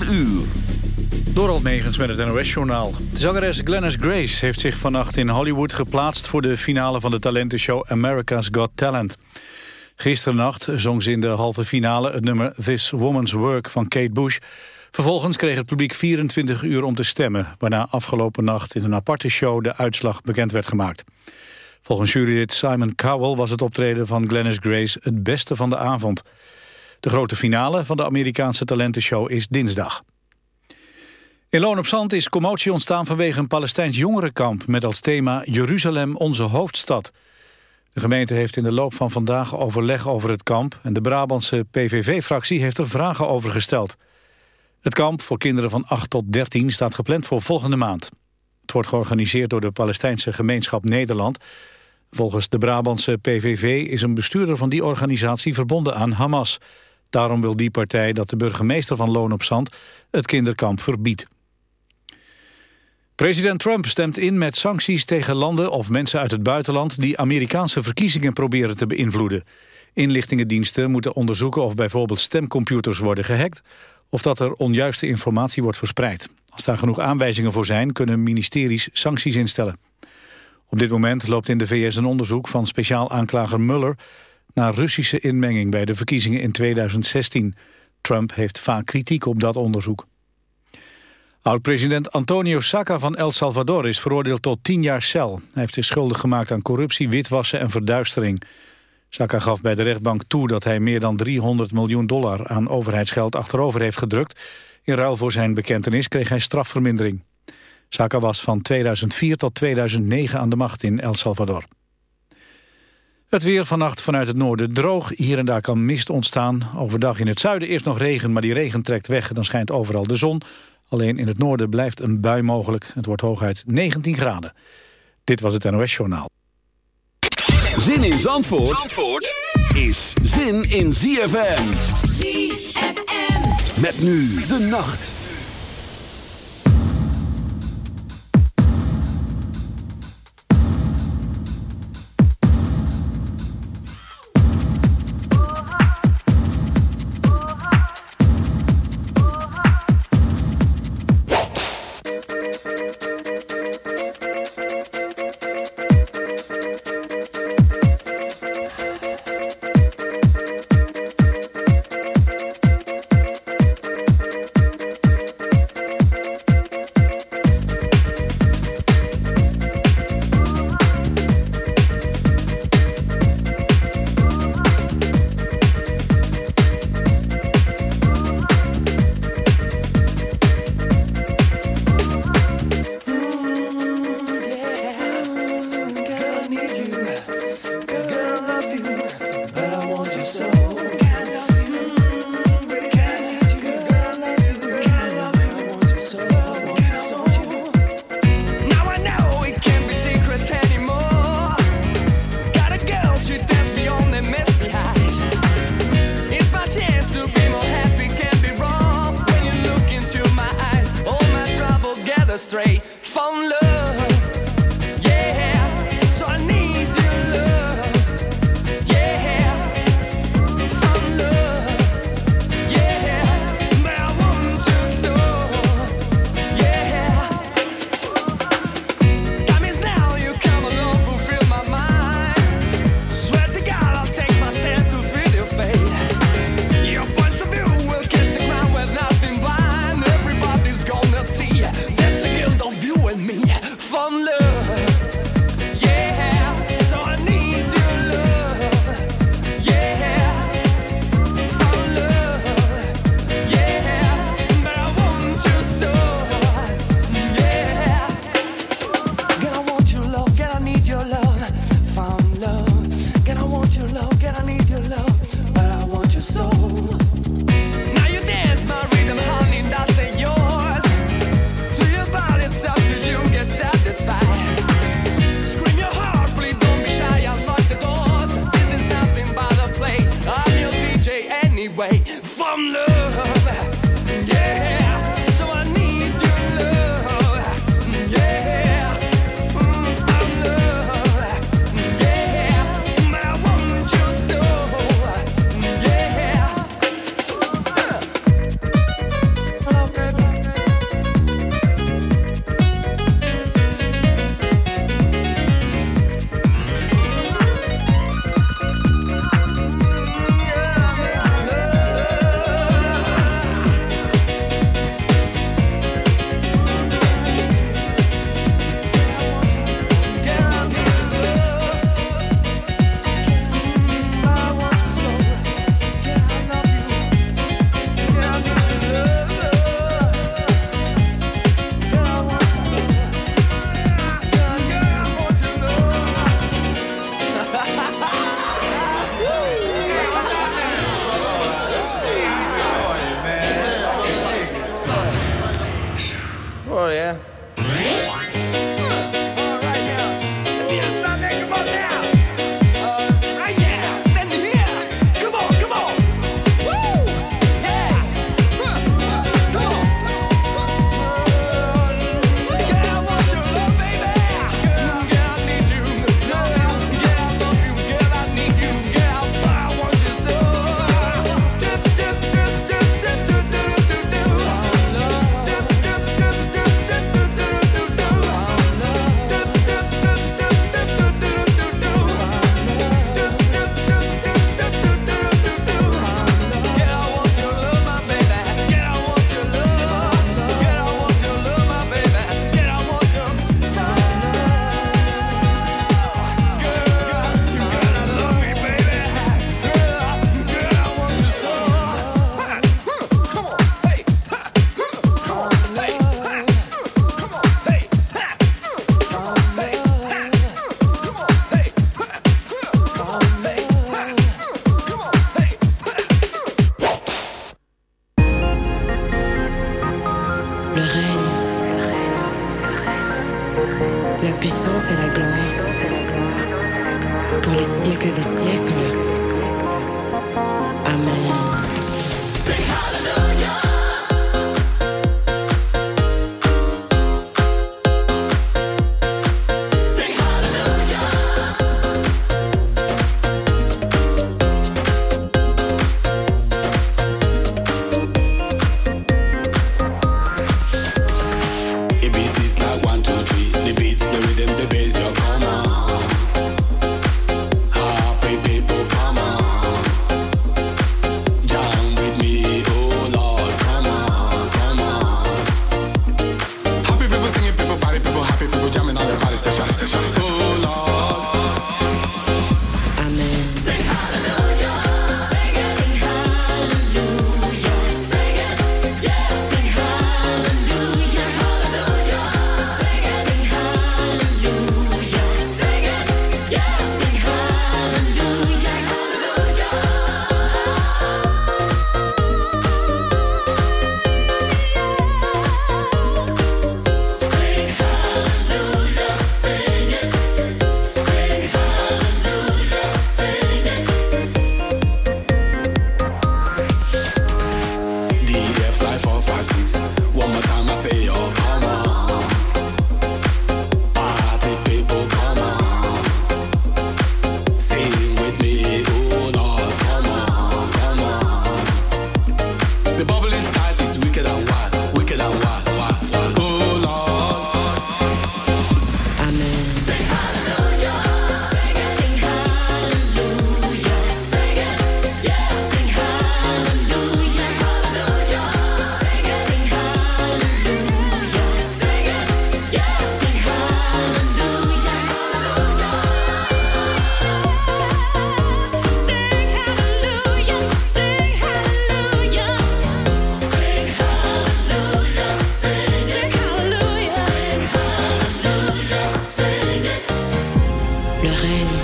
uur. Door Almegens met het NOS-journaal. Zangeres Glennis Grace heeft zich vannacht in Hollywood geplaatst... voor de finale van de talentenshow America's Got Talent. Gisternacht zong ze in de halve finale het nummer This Woman's Work van Kate Bush. Vervolgens kreeg het publiek 24 uur om te stemmen... waarna afgelopen nacht in een aparte show de uitslag bekend werd gemaakt. Volgens jurylid Simon Cowell was het optreden van Glennis Grace... het beste van de avond... De grote finale van de Amerikaanse talentenshow is dinsdag. In Loon op Zand is commotie ontstaan vanwege een Palestijns jongerenkamp... met als thema Jeruzalem onze hoofdstad. De gemeente heeft in de loop van vandaag overleg over het kamp... en de Brabantse PVV-fractie heeft er vragen over gesteld. Het kamp voor kinderen van 8 tot 13 staat gepland voor volgende maand. Het wordt georganiseerd door de Palestijnse gemeenschap Nederland. Volgens de Brabantse PVV is een bestuurder van die organisatie verbonden aan Hamas... Daarom wil die partij dat de burgemeester van Loon op Zand het kinderkamp verbiedt. President Trump stemt in met sancties tegen landen of mensen uit het buitenland... die Amerikaanse verkiezingen proberen te beïnvloeden. Inlichtingendiensten moeten onderzoeken of bijvoorbeeld stemcomputers worden gehackt... of dat er onjuiste informatie wordt verspreid. Als daar genoeg aanwijzingen voor zijn, kunnen ministeries sancties instellen. Op dit moment loopt in de VS een onderzoek van speciaal aanklager Mueller naar Russische inmenging bij de verkiezingen in 2016. Trump heeft vaak kritiek op dat onderzoek. Oud-president Antonio Saca van El Salvador is veroordeeld tot 10 jaar cel. Hij heeft zich schuldig gemaakt aan corruptie, witwassen en verduistering. Saca gaf bij de rechtbank toe dat hij meer dan 300 miljoen dollar aan overheidsgeld achterover heeft gedrukt. In ruil voor zijn bekentenis kreeg hij strafvermindering. Saca was van 2004 tot 2009 aan de macht in El Salvador. Het weer vannacht vanuit het noorden droog. Hier en daar kan mist ontstaan. Overdag in het zuiden eerst nog regen, maar die regen trekt weg. Dan schijnt overal de zon. Alleen in het noorden blijft een bui mogelijk. Het wordt hooguit 19 graden. Dit was het NOS Journaal. Zin in Zandvoort, Zandvoort is zin in ZFM. ZFM. Met nu de nacht.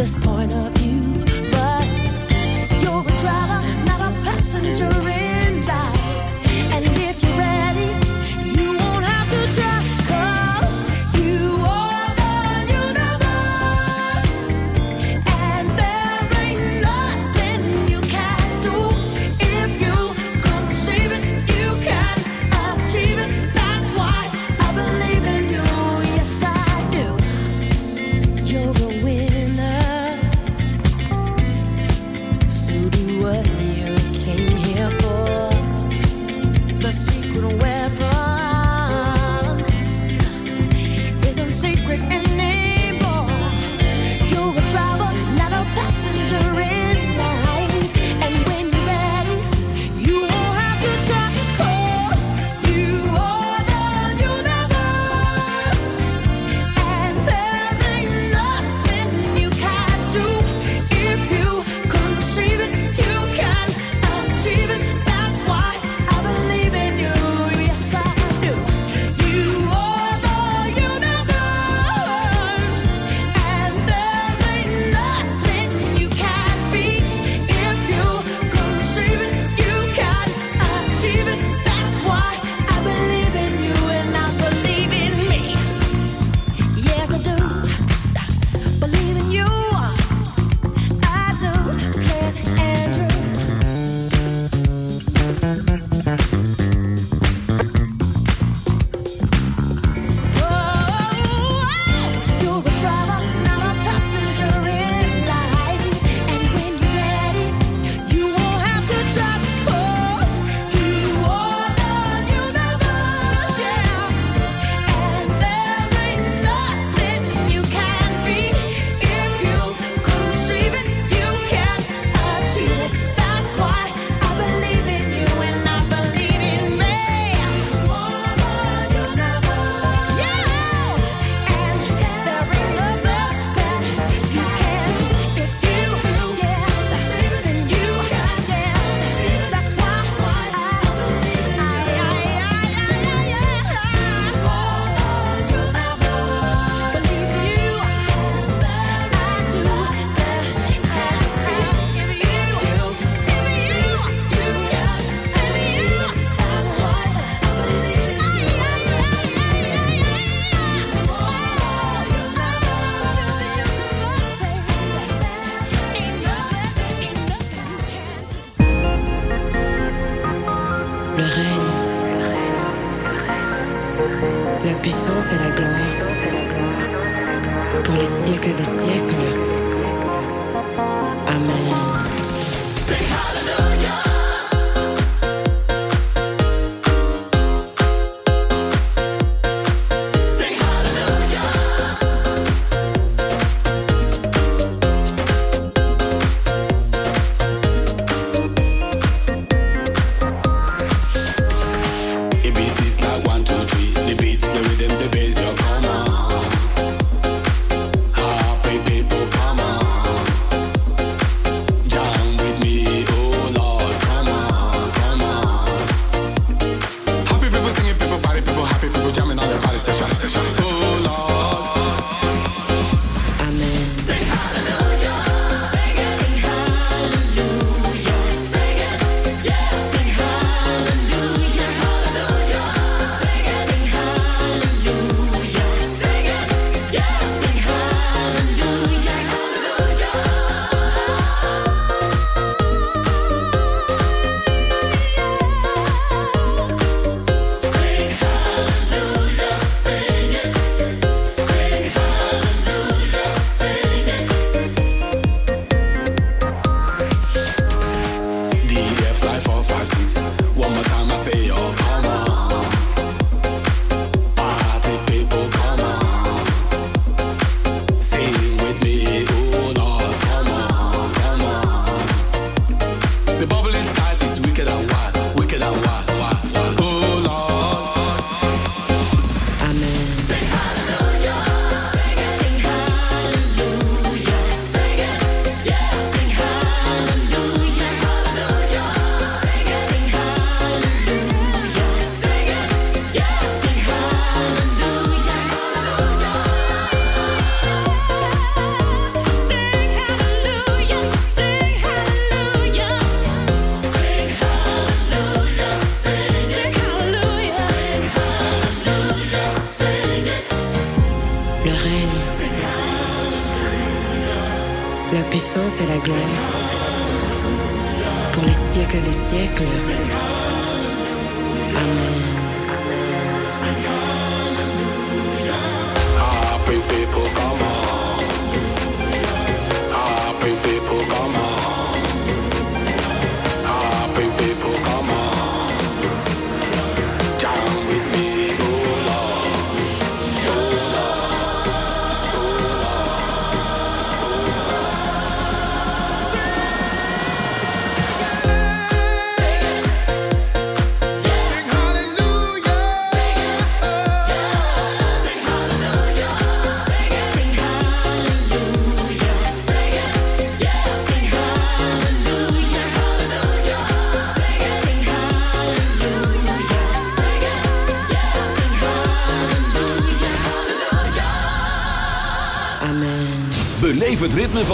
this point of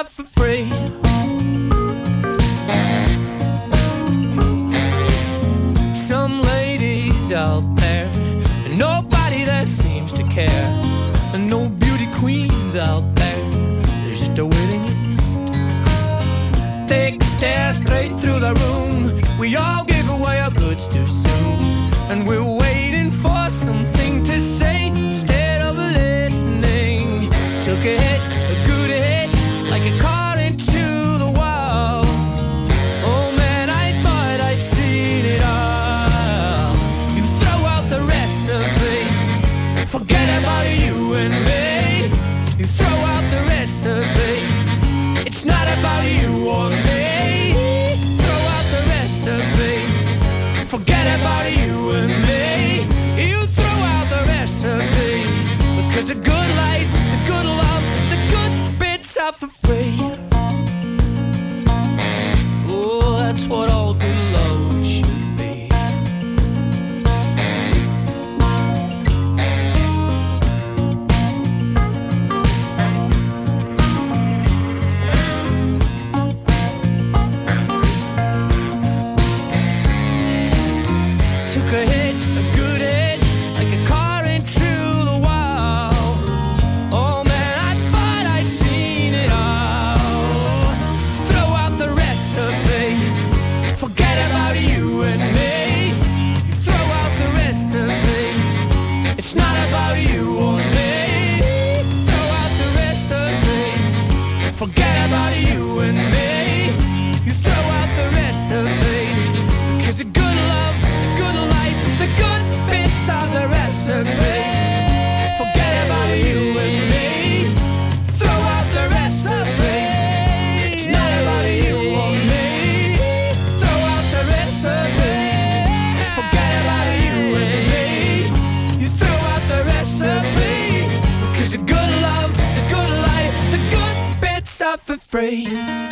out for free. Some ladies out there, and nobody that seems to care, and no beauty queens out there. There's just a waiting list. Take a stare straight through the room. We all free.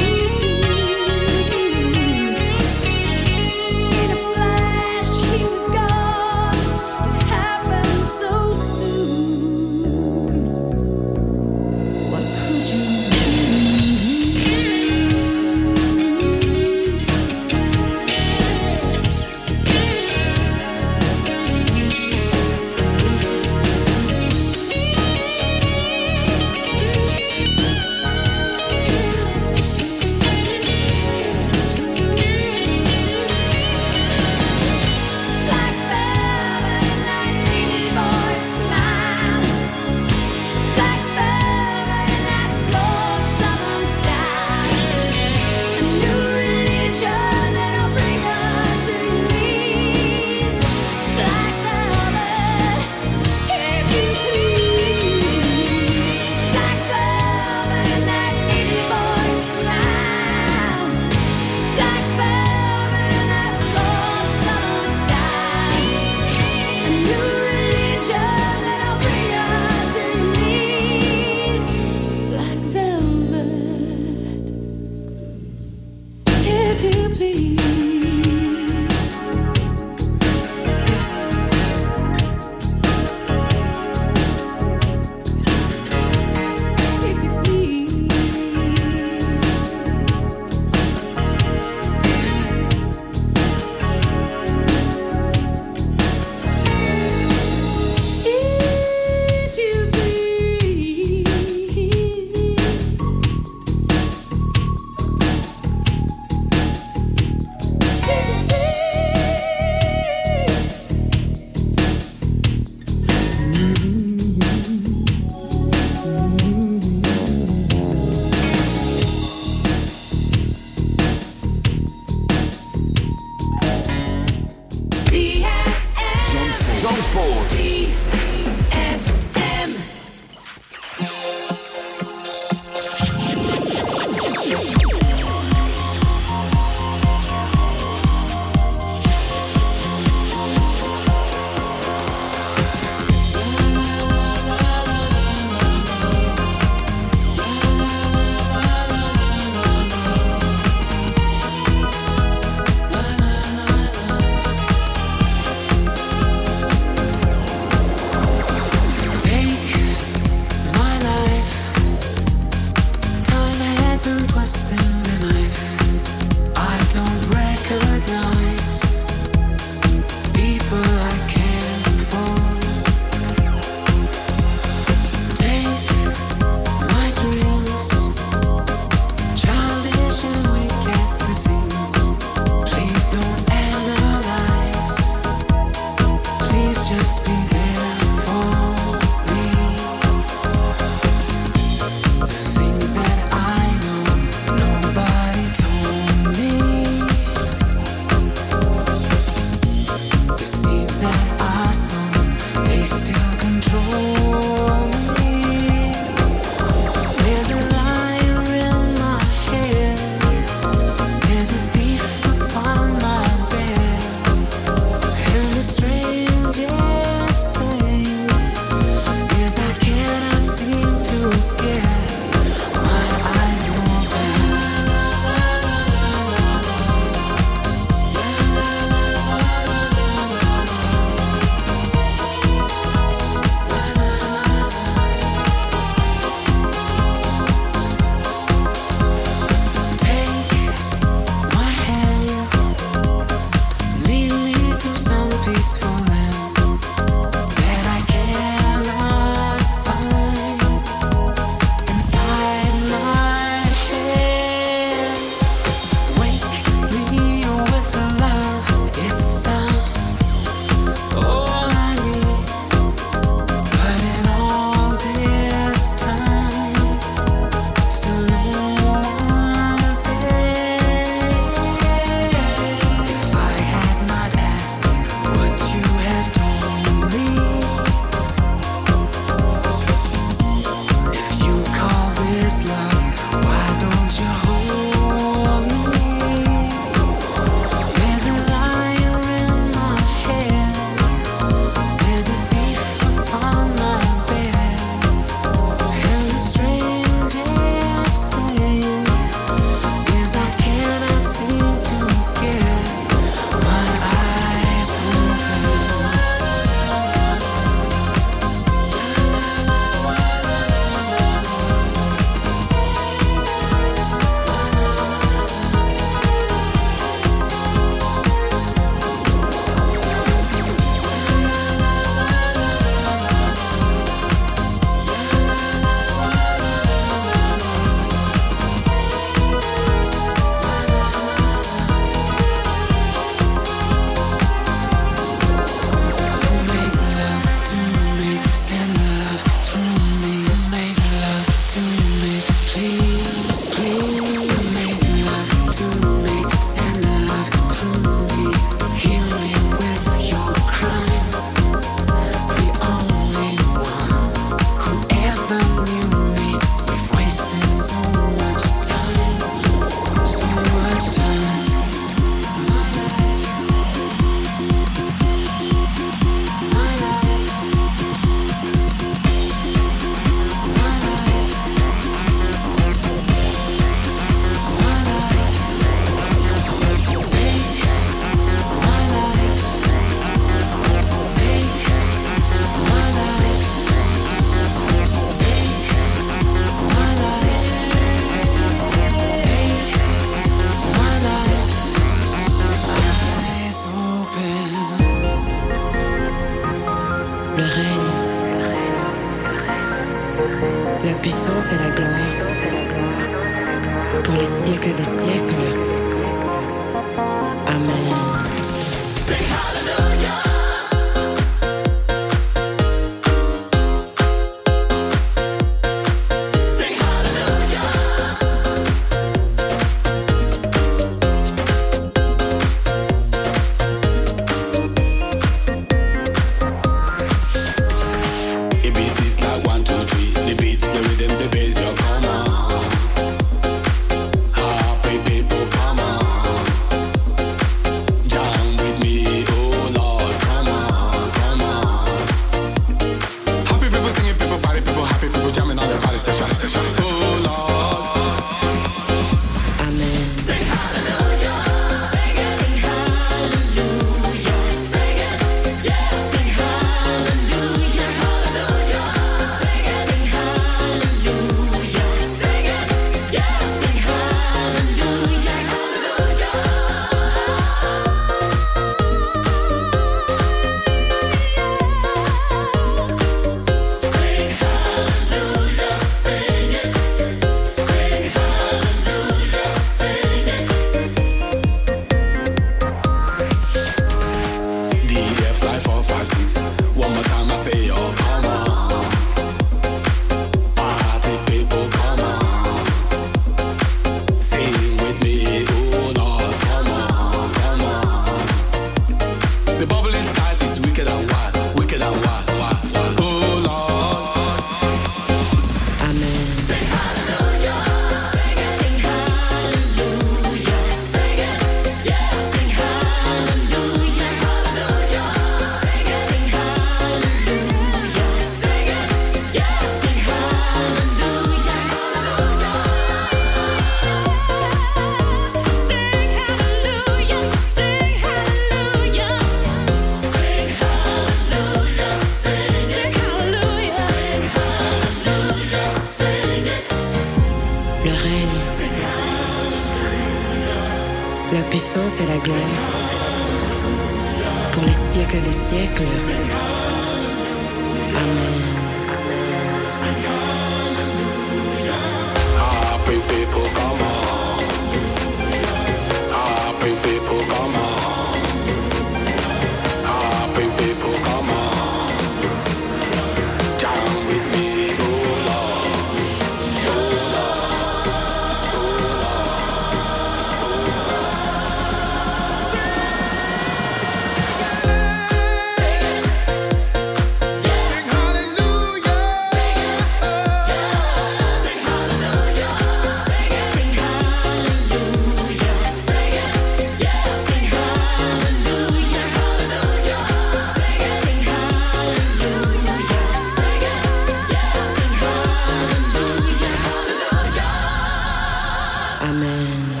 Amen.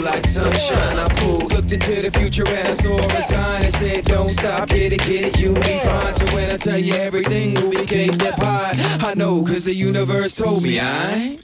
like sunshine. I cool, looked into the future and I saw a sign and said, Don't stop, get it, get it, you'll be fine. So when I tell you everything, we became that pie. I know, cause the universe told me, I. ain't.